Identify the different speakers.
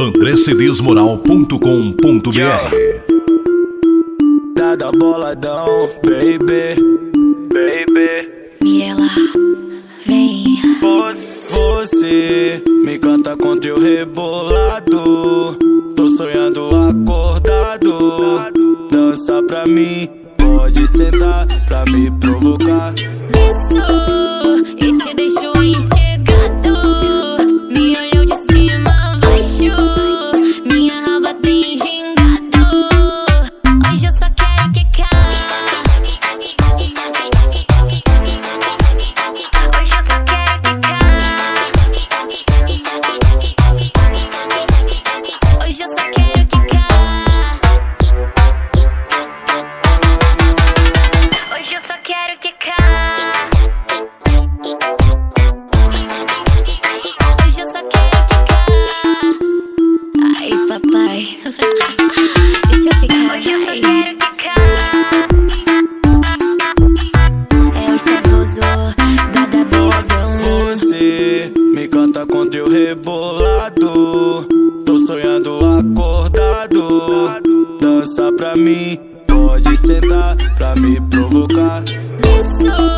Speaker 1: andrecedesmoral.com.br
Speaker 2: Dada boladão, baby, baby.
Speaker 3: Mirela, vem.
Speaker 2: Você me canta com teu rebolado. Tô sonhando acordado. Dança pra mim, pode sentar pra me provocar.
Speaker 3: Isso, Deixa eu ficar. Hoje eu só quero quicar. É o chavoso da boladão.
Speaker 2: Você me canta com teu rebolado. Tô sonhando acordado. Dança pra mim, pode sentar pra me provocar.
Speaker 3: Isso,